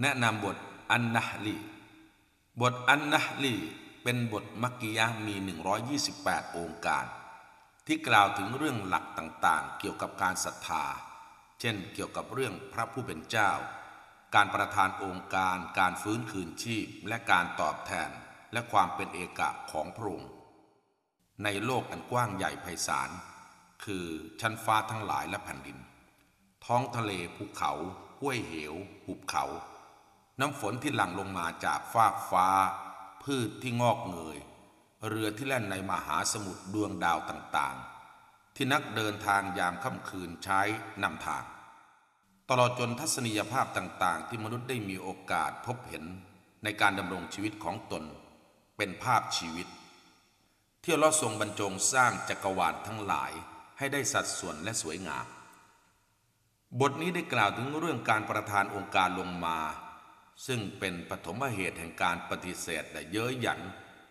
แนะนำบทอันนะฮลีบทอันนะฮลีเป็นบทมักกิยะมี 128 องค์การ ที่กล่าวถึงเรื่องหลักต่างๆ เกี่ยวกับการศรัทธา เช่นเกี่ยวกับเรื่องพระผู้เป็นเจ้า การประทานองค์การ การฟื้นคืนชีพ และการตอบแทน และความเป็นเอกะของพระองค์ในโลกอันกว้างใหญ่ไพศาล คือชั้นฟ้าทั้งหลายและแผ่นดิน ท้องทะเลภูเขา ห้วยเหว หุบเขา น้ำฝนที่หลั่งลงมาจากฟากฟ้า พืชที่งอกเงย เรือที่แล่นในมหาสมุทรดวงดาวต่างๆ ที่นักเดินทางยามค่ำคืนใช้นำทาง ตลอดจนทัศนียภาพต่างๆ ที่มนุษย์ได้มีโอกาสพบเห็นในการดำรงชีวิตของตน เป็นภาพชีวิต ที่เราทรงบรรจงสร้างจักรวาลทั้งหลายให้ได้สัดส่วนและสวยงาม บทนี้ได้กล่าวถึงเรื่องการประทานองค์การลงมา ซึ่งเป็นปฐมเหตุแห่งการปฏิเสธและเย้ยหยัน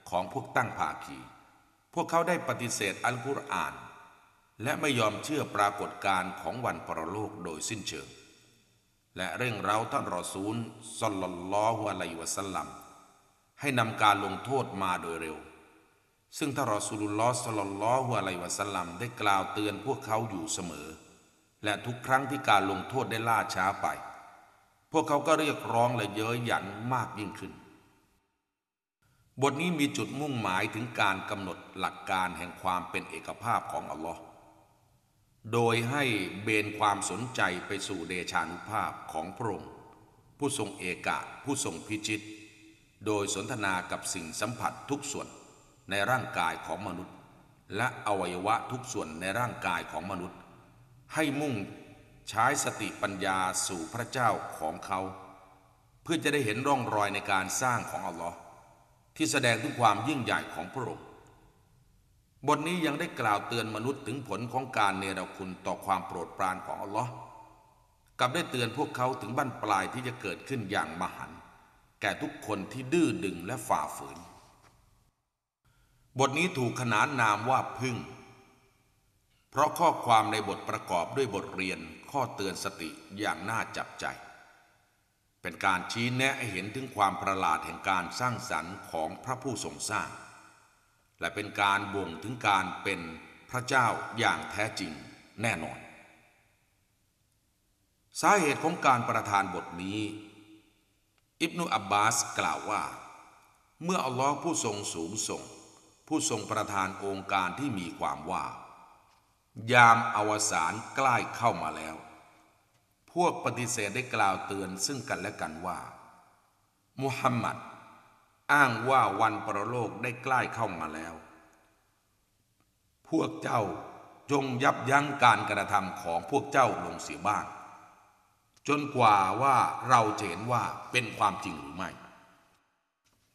ของพวกตั้งภาคี พวกเขาได้ปฏิเสธอัลกุรอาน และไม่ยอมเชื่อปรากฏการณ์ของวันปรโลกโดยสิ้นเชิง และเร่งเร้าท่านรอซูลสัลลัลลอฮุอะลัยวะสัลลัมให้นำการลงโทษมาโดยเร็ว ซึ่งท่านรอซูลุลลอฮ์สัลลัลลอฮุอะลัยวะสัลลัมได้กล่าวเตือนพวกเขาอยู่เสมอ และทุกครั้งที่การลงโทษได้ล่าช้าไป พวกเขาก็เรียกร้องและเย้ยหยันมากยิ่งขึ้น บทนี้มีจุดมุ่งหมายถึงการกำหนดหลักการแห่งความเป็นเอกภาพของอัลลอฮ์โดยให้เบนความสนใจไปสู่เดชานุภาพของพระองค์ผู้ทรงเอกะผู้ทรงพิจิต โดยสนทนากับสิ่งสัมผัสทุกส่วนในร่างกายของมนุษย์ และอวัยวะทุกส่วนในร่างกายของมนุษย์ ให้มุ่ง ใช้สติปัญญาสู่พระเจ้าของเขา เพื่อจะได้เห็นร่องรอยในการสร้างของอัลลอฮ์ที่แสดงถึงความยิ่งใหญ่ของพระองค์บทนี้ยังได้กล่าวเตือนมนุษย์ถึงผลของการเนรคุณต่อความโปรดปรานของอัลลอฮ์กับได้เตือนพวกเขาถึงบั้นปลายที่จะเกิดขึ้นอย่างมหันต์แก่ทุกคนที่ดื้อดึงและฝ่าฝืน บทนี้ถูกขนานนามว่าพึ่ง เพราะข้อความในบทประกอบด้วยบทเรียน ข้อเตือนสติอย่างน่าจับใจ เป็นการชี้แนะให้เห็นถึงความประหลาดแห่งการสร้างสรรค์ของพระผู้ทรงสร้าง และเป็นการบ่งถึงการเป็นพระเจ้าอย่างแท้จริงแน่นอน สาเหตุของการประทานบทนี้ อิบนุอับบาสกล่าวว่า เมื่ออัลลอฮ์ผู้ทรงสูงส่ง ผู้ทรงประทานองค์การที่มีความว่า ยามอวสานใกล้เข้ามาแล้ว พวกปฏิเสธได้กล่าวเตือนซึ่งกันและกันว่า มุฮัมมัดอ้างว่าวันประโลกได้ใกล้เข้ามาแล้ว พวกเจ้าจงยับยั้งการกระทำของพวกเจ้าลงเสียบ้าง จนกว่าว่าเราจะเห็นว่าเป็นความจริงหรือไม่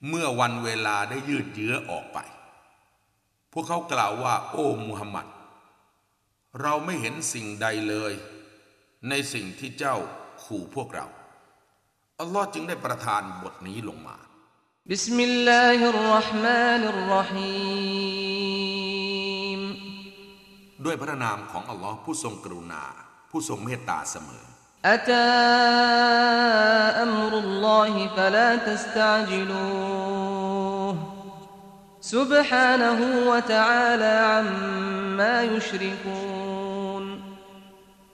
เมื่อวันเวลาได้ยืดเยื้อออกไป พวกเขากล่าวว่า โอ้มุฮัมมัด เราไม่เห็นสิ่งใดเลย ในสิ่งที่เจ้าขู่พวกเรา อัลลอฮ์จึงได้ประทานบทนี้ลงมา بسم الله الرحمن الرحيم ด้วยพระนามของอัลลอฮ์ผู้ทรงกรุณา ผู้ทรงเมตตาเสมอ أتى أمر الله فلا تستعجلوه سبحانه وتعالى عما يشركون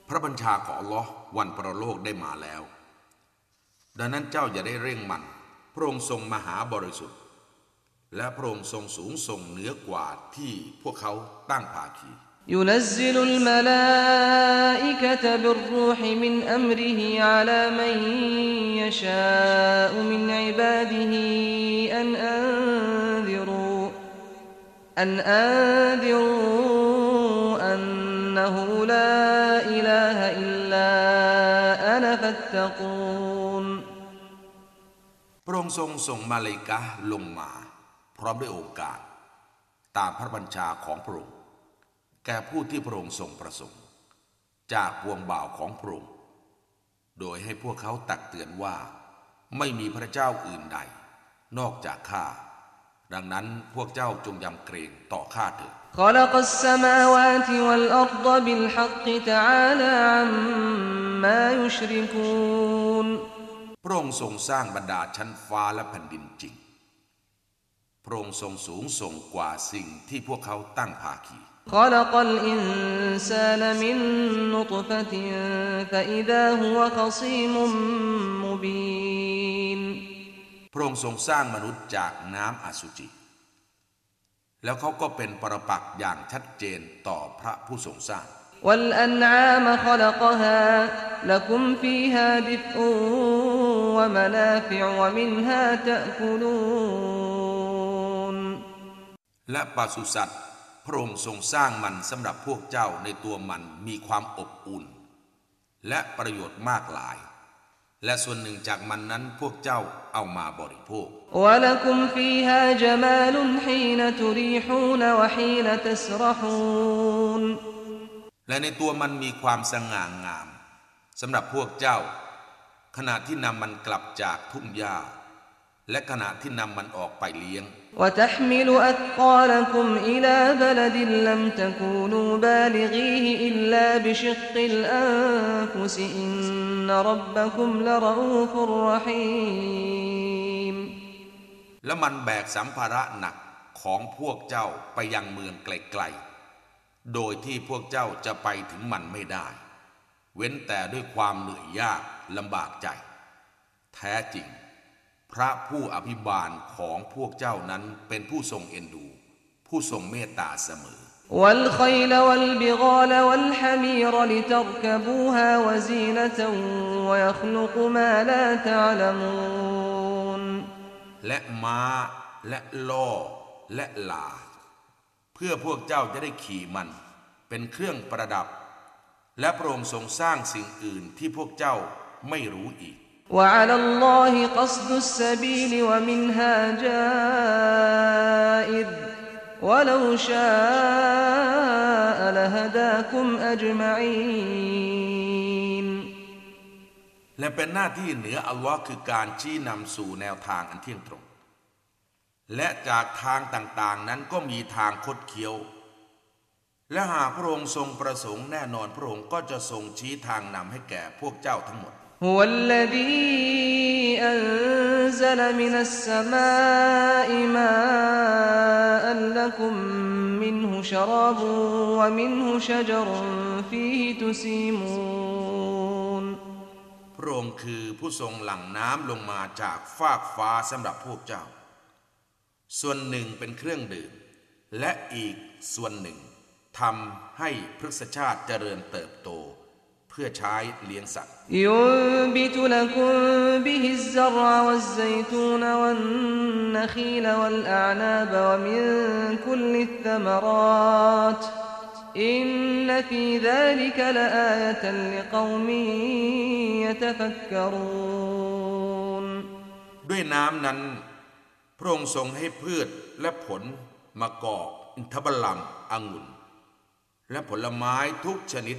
พระบัญชาของอัลลอฮ์วันประโลกได้มาแล้ว ดังนั้นเจ้าอย่าได้เร่งมัน พระองค์ทรงมหาบริสุทธิ์ และพระองค์ทรงสูงส่งเหนือกว่าที่พวกเขาตั้งภาคี ينزل الملائكة بالروح من أمره على من يشاء من عباده أن أنذروا أن أنذروا أنه لا إله إلا أنا فاتقون พระองค์ทรงส่งมาเลายกะห์ลงมา พร้อมด้วยโอกาส ตามพระบัญชาของพระองค์แก่ผู้ที่พระองค์ทรงประสงค์ จากพวงบ่าวของพระองค์โดยให้พวกเขาตักเตือนว่า ไม่มีพระเจ้าอื่นใด นอกจากข้า ดังนั้นพวกเจ้าจงยำเกรงต่อข้าเถิด خلق السماوات والأرض بالحق تعالى عما يشركون พระองค์ทรงสร้างบรรดาชั้นฟ้าและแผ่นดินจริง พระองค์ทรงสูงส่งกว่าสิ่งที่พวกเขาตั้งภาคี خلق الإنسان من نطفة فإذا هو خصيم مبين พระองค์ทรงสร้างมนุษย์จากน้ำอสุจิ แล้วเขาก็เป็นปรปักษ์อย่างชัดเจนต่อพระผู้ทรงสร้าง والأنعام خلقها لكم فيها دفء ومنافع ومنها تأكلون และปศุสัตว์พระองค์ทรงสร้างมันสำหรับพวกเจ้าในตัวมันมีความอบอุ่น และประโยชน์มากหลาย และส่วนหนึ่งจากมันนั้นพวกเจ้าเอามาบริโภค และในตัวมันมีความสง่างามสำหรับพวกเจ้า ขณะที่นำมันกลับจากทุ่งหญ้า และขณะที่นำมันออกไปเลี้ยง وتحمل أثقالكم إلى بلد لم تكونوا بالغيه إلا بشق الأنفس إن ربكم لرؤوف رحيم และมันแบกสัมภาระหนักของพวกเจ้าไปยังเมืองไกลๆ โดยที่พวกเจ้าจะไปถึงมันไม่ได้ เว้นแต่ด้วยความเหนื่อยยากลำบากใจ แท้จริง พระผู้อภิบาลของพวกเจ้านั้นเป็นผู้ทรงเอ็นดู ผู้ทรงเมตตาเสมอ والخيل والبغال والحمير لتركبوها وزينة ويخلق ما لا تعلمون และม้าและล่อและลา เพื่อพวกเจ้าจะได้ขี่มันเป็นเครื่องประดับ และพระองค์ทรงสร้างสิ่งอื่นที่พวกเจ้าไม่รู้อีก وعلى الله قصد السبيل ومنها جائر ولو شاء لهداكم أجمعين และเป็นหน้าที่เหนืออัลลอฮ์คือการชี้นำสู่แนวทางอันเที่ยงตรง และจากทางต่างๆนั้นก็มีทางคดเคี้ยว และหากพระองค์ทรงประสงค์แน่นอนพระองค์ก็จะทรงชี้ทางนำให้แก่พวกเจ้าทั้งหมด هو الذي أنزل من السماء ماء لكم منه شراب ومنه شجر فيه تسيمون พระองค์คือผู้ทรงหลั่งน้ำลงมาจากฟากฟ้าสำหรับพวกเจ้า ส่วนหนึ่งเป็นเครื่องดื่ม และอีกส่วนหนึ่งทำให้พฤกษชาติเจริญเติบโต เ พื่อใช้เลี้ยงสัตว์ยุบิตุลกุมบิฮิซรวัซไซตูนวันนคีลวัลอานาบวมินคุลิธมารัตอินนฟีซาลิกลาอายะลิกอมียะตฟักกรูนด้วยน้ำนั้น พระองค์ทรงให้พืชและผลมะกอกอินทบลังองุ่น และผลไม้ทุกชนิด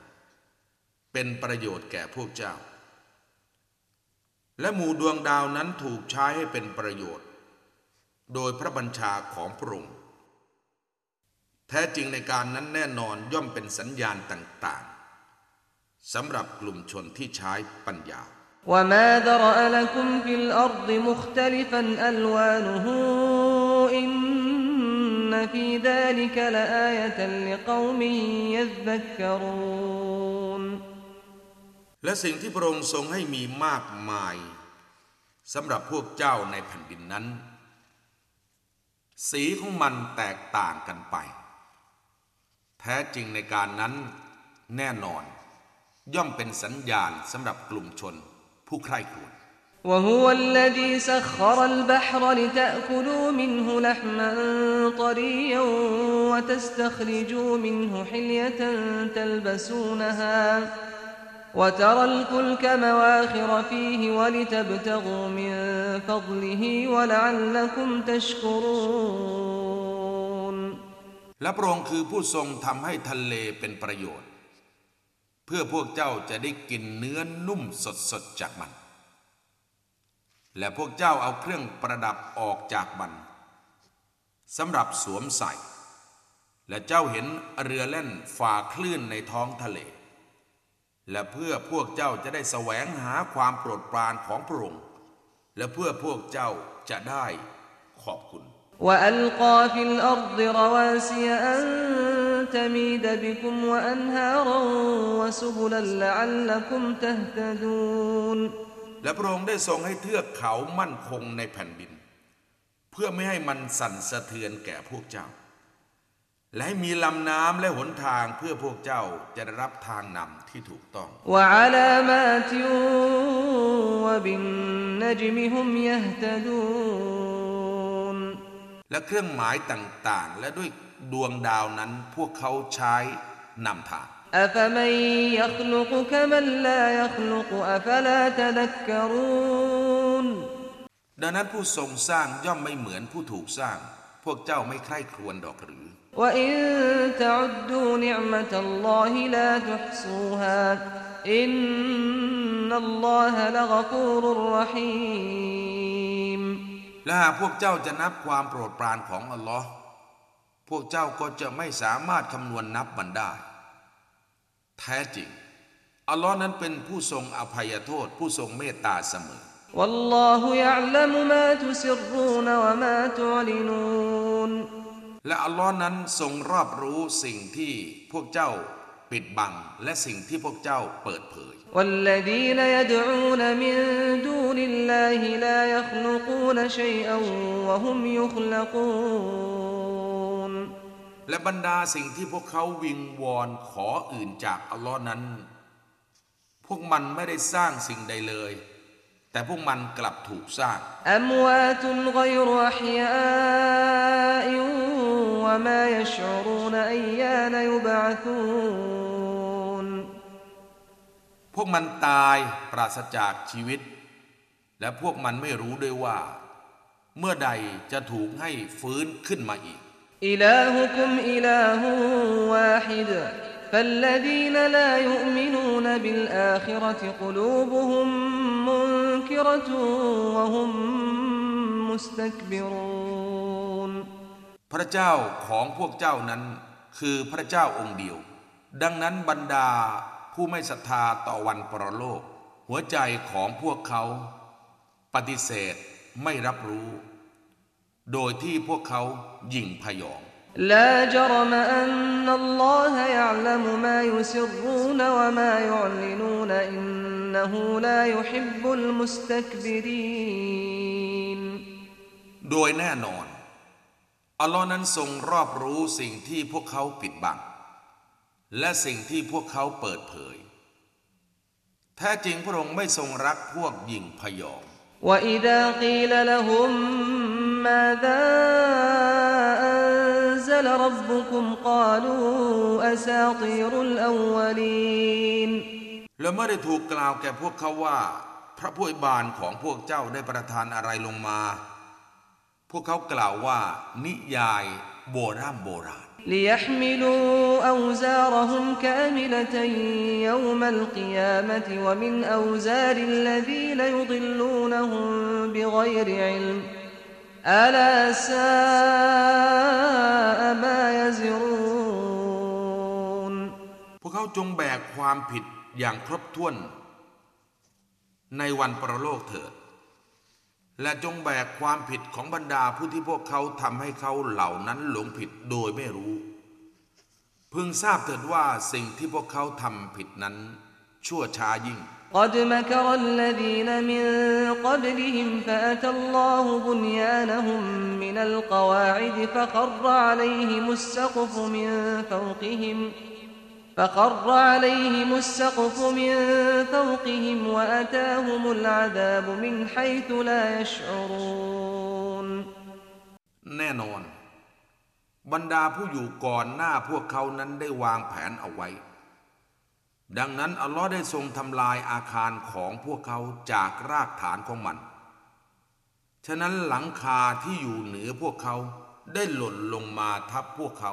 เป็นประโยชน์แก่พวกเจ้า และหมู่ดวงดาวนั้นถูกใช้ให้เป็นประโยชน์ โดยพระบัญชาของพระองค์แท้จริงในการนั้นแน่นอนย่อมเป็นสัญญาณต่างๆสำหรับกลุ่มชนที่ใช้ปัญญา وما ذرأ لكم في الأرض مختلفا ألوانه إن في ذلك لآية لقوم يذكرون และสิ่งที่พระองค์ทรงให้มีมากมายสำหรับพวกเจ้าในแผ่นดินนั้น สีของมันแตกต่างกันไป แท้จริงในการนั้นแน่นอน ย่อมเป็นสัญญาณสำหรับกลุ่มชนผู้ใคร่ครวญ وهو الذي سخر البحر لتأكلوا منه لحما طريا وتستخرجوا منه حلية تلبسونها وترى الفلك مواخر فيه ولتبتغوا من فضله ولعلكم تشكرون และพระองค์คือผู้ทรงทำให้ทะเลเป็นประโยชน์ เพื่อพวกเจ้าจะได้กินเนื้อนุ่มสดๆจากมัน และพวกเจ้าเอาเครื่องประดับออกจากมันสำหรับสวมใส่ และเจ้าเห็นเรือเล่นฝ่าคลื่นในท้องทะเล และเพื่อพวกเจ้าจะได้แสวงหาความโปรดปรานของพระองค์ และเพื่อพวกเจ้าจะได้ขอบคุณ وألقى في الأرض رواسي أن تميد بكم وأنهارا وسبلا لعلكم تهتدون และพระองค์ได้ทรงให้เทือกเขามั่นคงในแผ่นดิน เพื่อไม่ให้มันสั่นสะเทือนแก่พวกเจ้า และให้มีลำน้ำและหนทางเพื่อพวกเจ้าจะได้รับทางนำที่ถูกต้องและเครื่องหมายต่างๆ และด้วยดวงดาวนั้นพวกเขาใช้นำทางดังนั้นผู้ทรงสร้างย่อมไม่เหมือนผู้ถูกสร้าง พวกเจ้าไม่ใคร่ครวญดอกหรือ وإن تعدوا نعمة الله لا تحصوها إن الله لغفور رحيم และหากพวกเจ้าจะนับความโปรดปรานของอัลลอฮ์พวกเจ้าก็จะไม่สามารถคำนวณนับมันได้ แท้จริง อัลลอฮ์นั้นเป็นผู้ทรงอภัยโทษ ผู้ทรงเมตตาเสมอ والله يعلم ما تسرون وما تعلنون และอัลลอฮ์นั้นทรงรอบรู้สิ่งที่พวกเจ้าปิดบัง และสิ่งที่พวกเจ้าเปิดเผย والذين يدعون من دون الله لا يخلقون شيئا وهم يخلقون และบรรดาสิ่งที่พวกเขาวิงวอนขออื่นจากอัลลอฮ์นั้น พวกมันไม่ได้สร้างสิ่งใดเลย แต่พวกมันกลับถูกสร้าง أموات غير أحياء وما يشعرون أيان يبعثون พวกมันตายปราศจากชีวิต และพวกมันไม่รู้ด้วยว่า เมื่อใดจะถูกให้ฟื้นขึ้นมาอีก إلهكم إله واحد فالذين لا يؤمنون بالآخرة قلوبهم منكرة وهم مستكبرون พระเจ้าของพวกเจ้านั้นคือพระเจ้าองค์เดียว ดังนั้นบรรดาผู้ไม่ศรัทธาต่อวันปรโลก หัวใจของพวกเขา ปฏิเสธไม่รับรู้ โดยที่พวกเขายิ่งพยอง لا جرم أن الله يعلم ما يسرون وما يعلنون إنه لا يحب المستكبرين โดยแน่นอน อัลลอฮ์นั้นทรงรอบรู้สิ่งที่พวกเขาปิดบัง และสิ่งที่พวกเขาเปิดเผย แท้จริงพระองค์ไม่ทรงรักพวกหญิงพยอง وإذا قيل لهم ماذا أنزل ربكم قالوا أساطير الأولين และเมื่อได้ถูกกล่าวแก่พวกเขาว่า พระผู้อวยบานของพวกเจ้าได้ประทานอะไรลงมา พวกเขากล่าวว่า นิยายโบราณโบราณ ليحملوا أوزارهم كاملة يوم القيامة ومن أوزار الذين يضلونهم بغير علم ألا ساء ما يزرون พวกเขาจงแบกความผิดอย่างครบถ้วน ในวันประโลกเถิด และจงแบกความผิดของบรรดาผู้ที่พวกเขาทำให้เขาเหล่านั้นหลงผิดโดยไม่รู้ พึงทราบเถิดว่าสิ่งที่พวกเขาทำผิดนั้น ชั่วช้ายิ่ง قد مكر الذين من قبلهم فأتى الله بنيانهم من القواعد فخر عليهم السقف من فوقهم فخر عليهم السقف من فوقهم وأتاهم العذاب من حيث لا يشعرون แน่นอน บรรดาผู้อยู่ก่อนหน้าพวกเขานั้นได้วางแผนเอาไว้ ดังนั้นอัลลอฮ์ได้ทรงทำลายอาคารของพวกเขาจากรากฐานของมัน ฉะนั้นหลังคาที่อยู่เหนือพวกเขาได้หล่นลงมาทับพวกเขา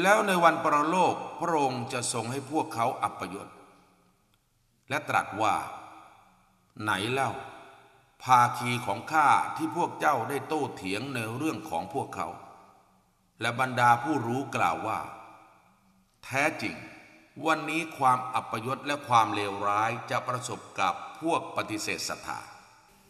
แล้วในวันปรโลกพระองค์จะทรงให้พวกเขาอัปยศและตรัสว่า ไหนเล่า ภาคีของข้าที่พวกเจ้าได้โต้เถียงในเรื่องของพวกเขา และบรรดาผู้รู้กล่าวว่า แท้จริง วันนี้ความอัปยศและความเลวร้ายจะประสบกับพวกปฏิเสธศรัทธา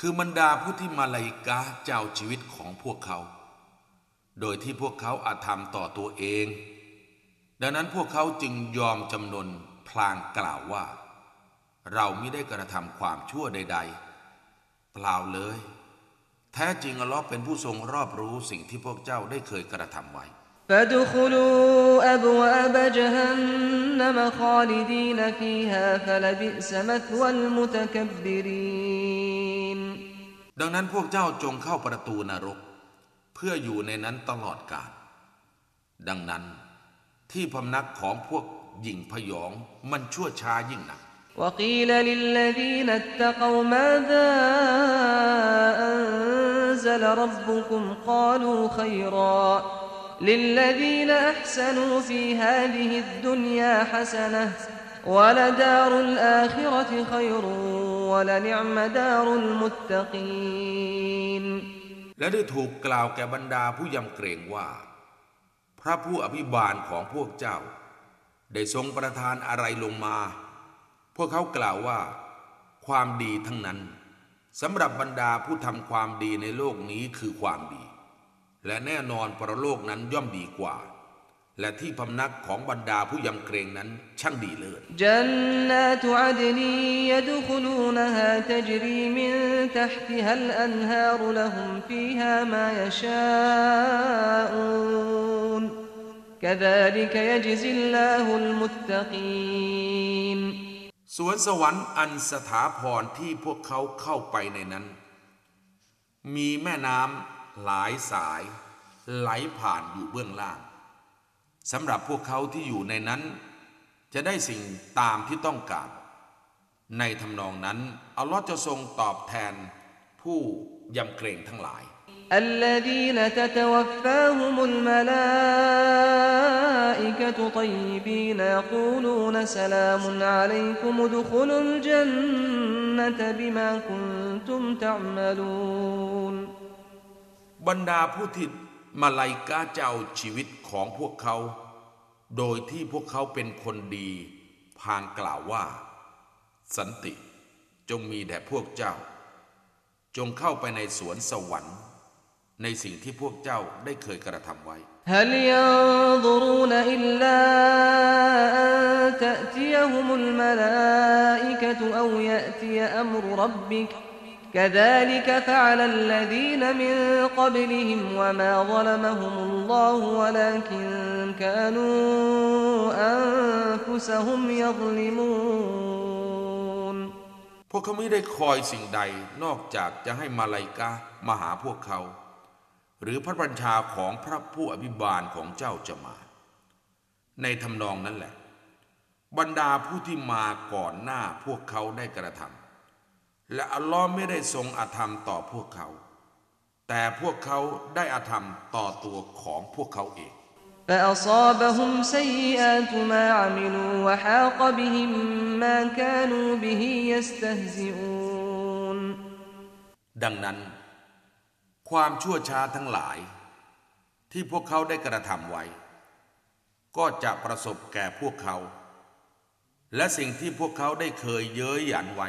คือบรรดาผู้ที่มาลาอิกาเจ้าชีวิตของพวกเขา โดยที่พวกเขาอาจทำต่อตัวเอง ดังนั้นพวกเขาจึงยอมจำนนพลางกล่าวว่า เราไม่ได้กระทำความชั่วใด ๆ เปล่าเลย แท้จริงอัลลอฮ์เป็นผู้ทรงรอบรู้สิ่งที่พวกเจ้าได้เคยกระทำไว้ فادخلوا أبواب جهنم خالدين فيها فلبئس مثوى المتكبرين ดังนั้นพวกเจ้าจงเข้าประตูนรก เพื่ออยู่ในนั้นตลอดกาล ดังนั้นที่พำนักของพวกหญิงพยองมันชั่วช้ายิ่งนัก وقيل للذين اتقوا ماذا أنزل ربكم قالوا خيرا للذين أحسنوا في هذه الدنيا حسنة ولدار الآخرة خير ولنعم دار المتقين และได้ถูกกล่าวแก่บรรดาผู้ยำเกรงว่า พระผู้อภิบาลของพวกเจ้า ได้ทรงประทานอะไรลงมา พวกเขากล่าวว่า ความดีทั้งนั้นสำหรับบรรดาผู้ทำความดีในโลกนี้คือความดี และแน่นอนปรโลกนั้นย่อมดีกว่า และที่พำนักของบรรดาผู้ยำเกรงนั้นช่างดีเลิศ جنات عدن يدخلونها تجري من تحتها الأنهار لهم فيها ما يشاءون كذلك يجزي الله المتقين สวนสวรรค์อันสถาพรที่พวกเขาเข้าไปในนั้น มีแม่น้ำหลายสาย ไหลผ่านอยู่เบื้องล่าง สำหรับพวกเขาที่อยู่ในนั้น จะได้สิ่งตามที่ต้องการ ในทำนองนั้น อัลลอฮ์จะทรงตอบแทนผู้ยำเกรงทั้งหลาย الذين تتوفاهم الملائكة طيبين يقولون سلام عليكم ادخلوا الجنة بما كنتم تعملون บรรดาผู้ที่ มาลายกาเจ้าชีวิตของพวกเขา โดยที่พวกเขาเป็นคนดี พางกล่าวว่า สันติจงมีแด่พวกเจ้า จงเข้าไปในสวนสวรรค์ ในสิ่งที่พวกเจ้าได้เคยกระทำไว้ هل ينظرون إلا أن تأتيهم الملائكة أو يأتي أمر ربك كذلك فعل الذين من قبلهم وما ظلمهم الله ولكن كانوا أنفسهم يظلمون พวกเขาไม่ได้คอยสิ่งใดนอกจากจะให้มาลายกามาหาพวกเขา หรือพระบัญชาของพระผู้อภิบาลของเจ้าจะมา ในทำนองนั้นแหละ บรรดาผู้ที่มาก่อนหน้าพวกเขาได้กระทำ และอัลลอฮ์ไม่ได้ทรงอาธรรมต่อพวกเขา แต่พวกเขาได้อาธรรมต่อตัวของพวกเขาเอง فأصابهم سيئات ما عملوا وحاق بهم ما كانوا به يستهزئون ดังนั้น ความชั่วช้าทั้งหลาย ที่พวกเขาได้กระทำไว้ ก็จะประสบแก่พวกเขา และสิ่งที่พวกเขาได้เคยเย้ยหยันไว้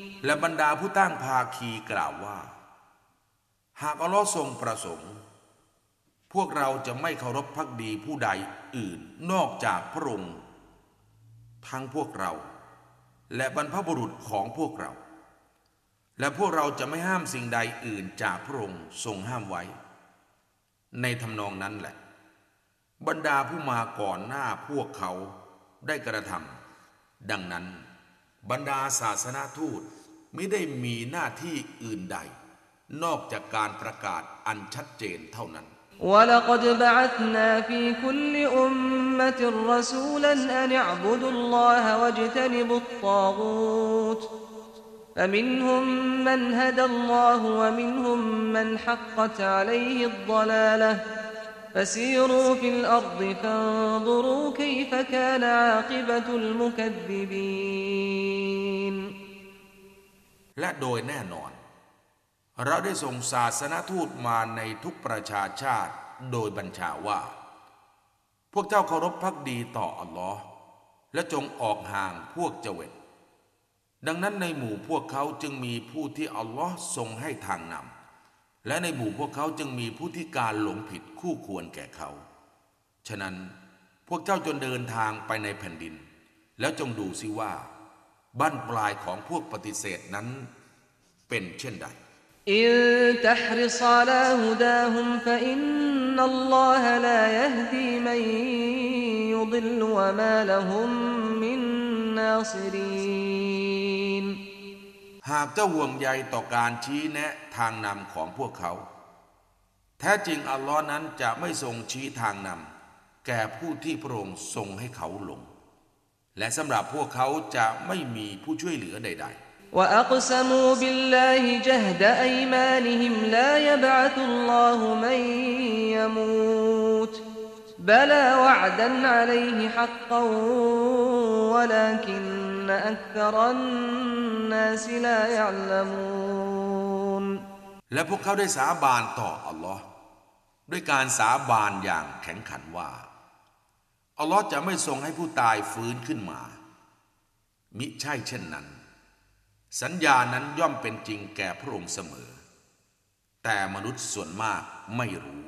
และบรรดาผู้ตั้งภาคีกล่าวว่า หากอัลลอฮ์ทรงประสงค์ พวกเราจะไม่เคารพพักดีผู้ใดอื่นนอกจากพระองค์ทั้งพวกเรา และบรรพบุรุษของพวกเรา และพวกเราจะไม่ห้ามสิ่งใดอื่นจากพระองค์ทรงห้ามไว้ ในทำนองนั้นแหละ บรรดาผู้มาก่อนหน้าพวกเขาได้กระทำดังนั้น บรรดาศาสนาทูต ไม่ได้มีหน้าที่อื่นใด นอกจากการประกาศอันชัดเจนเท่านั้น ولقد بعثنا في كل أمة رسولا أن اعبدوا الله واجتنبوا الطاغوت فمنهم من هدى الله ومنهم من حقت عليه الضلالة فسيروا في الأرض فانظروا كيف كان عاقبة المكذبين และโดยแน่นอน เราได้ส่งศาสนทูตมาในทุกประชาชาติโดยบัญชาว่า พวกเจ้าเคารพพักดีต่ออัลลอฮ์และจงออกห่างพวกเจเวตดังนั้นในหมู่พวกเขาจึงมีผู้ที่อัลลอฮ์ทรงให้ทางนำและในหมู่พวกเขาจึงมีผู้ที่การหลงผิดคู่ควรแก่เขา ฉะนั้นพวกเจ้าจนเดินทางไปในแผ่นดิน แล้วจงดูสิว่า บั้นปลายของพวกปฏิเสธนั้นเป็นเช่นใดอินตะฮริซาลาฮุดาฮุมฟะอินนัลลอฮลายะฮดีมันยุดิลวะมาละฮุมมินนาซิรีนหากเจ้าห่วงใยต่อการชี้แนะทางนำของพวกเขา แท้จริงอัลลอฮ์นั้นจะไม่ทรงชี้ทางนำแก่ผู้ที่พระองค์ทรงให้เขาหลง และสำหรับพวกเขาจะไม่มีผู้ช่วยเหลือใด وأقسموا بالله جهد أيمانهم لا يبعث الله من يموت بلى وعدا عليه حقا ولكن أكثر الناس لا يعلمون ๆ และพวกเขาได้สาบานต่ออัลลอฮ์ด้วยการสาบานอย่างแข็งขันว่า อัลลอฮ์จะไม่ทรงให้ผู้ตายฟื้นขึ้นมา มิใช่เช่นนั้น สัญญานั้นย่อมเป็นจริงแก่พระองค์เสมอ แต่มนุษย์ส่วนมากไม่รู้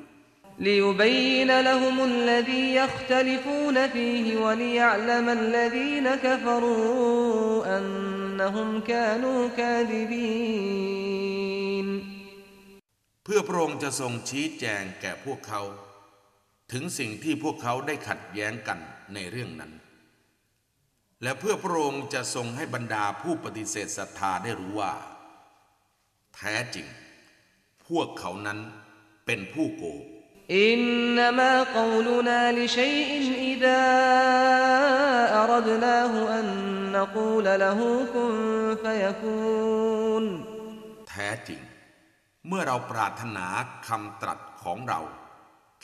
ليبين لهم الذي يختلفون فيه وليعلم الذين كفروا أنهم كانوا كاذبين เพื่อพระองค์จะทรงชี้แจงแก่พวกเขา ถึงสิ่งที่พวกเขาได้ขัดแย้งกันในเรื่องนั้น และเพื่อพระองค์จะทรงให้บรรดาผู้ปฏิเสธศรัทธาได้รู้ว่า แท้จริง พวกเขานั้นเป็นผู้โกงอินนามะกาวลนาลิชัยอินอิดาอรดนาหูอันนกูลละหูคุนฟยคูนแท้จริง เมื่อเราปรารถนาคำตรัสของเรา แ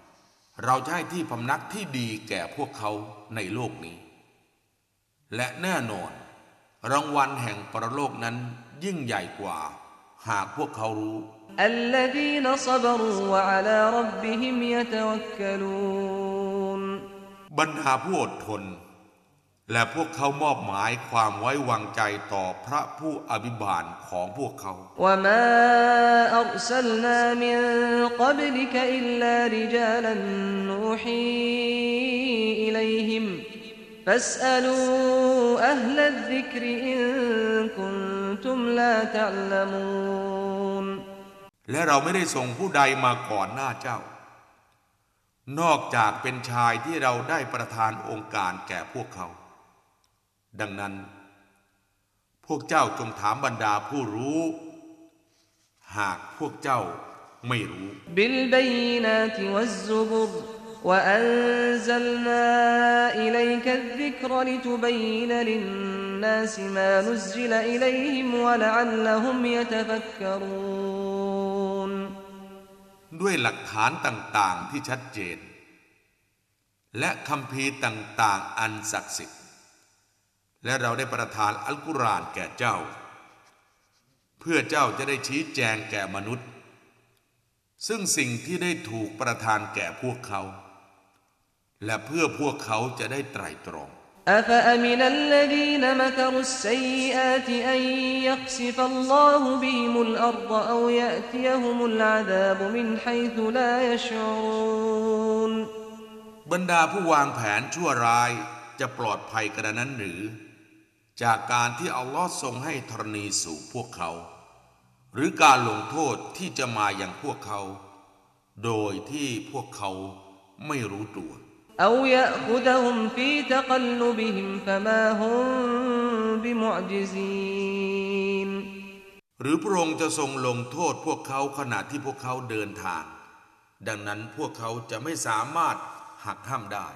เราจะให้ที่พำนักที่ดีแก่พวกเขาในโลกนี้ และแน่นอน รางวัลแห่งประโลกนั้นยิ่งใหญ่กว่า หากพวกเขารู้ บรรดาผู้อดทน และพวกเขามอบหมายความไว้วางใจต่อพระผู้อภิบาลของพวกเขาและเราไม่ได้ส่งผู้ใดมาก่อนหน้าเจ้า นอกจากเป็นชายที่เราได้ประทานองค์การแก่พวกเขา ดังนั้น พวกเจ้าจงถามบรรดาผู้รู้ หากพวกเจ้าไม่รู้ بالبينات والزبر وأنزلنا إليك الذكر لتبين للناس ما نزل إليهم ولعلهم يتفكرون ด้วยหลักฐานต่างๆที่ชัดเจน และคำพีร์ต่างๆ อันศักดิ์สิทธิ์ และเราได้ประทานอัลกุรอานแก่เจ้า เพื่อเจ้าจะได้ชี้แจงแก่มนุษย์ ซึ่งสิ่งที่ได้ถูกประทานแก่พวกเขา และเพื่อพวกเขาจะได้ไตรตรอง أفأمن الذين مكروا السيئات أن يخسف الله بهم الأرض أو يأتيهم العذاب من حيث لا يشعرون บรรดาผู้วางแผนชั่วร้ายจะปลอดภัยกระนั้นหรือ จากการที่อัลลอฮ์ทรงให้ธรณีสู่พวกเขา หรือการลงโทษที่จะมาอย่างพวกเขา โดยที่พวกเขาไม่รู้ตัวหรือพระองค์จะทรงลงโทษพวกเขาขณะที่พวกเขาเดินทาง ดังนั้นพวกเขาจะไม่สามารถหักห้ามได้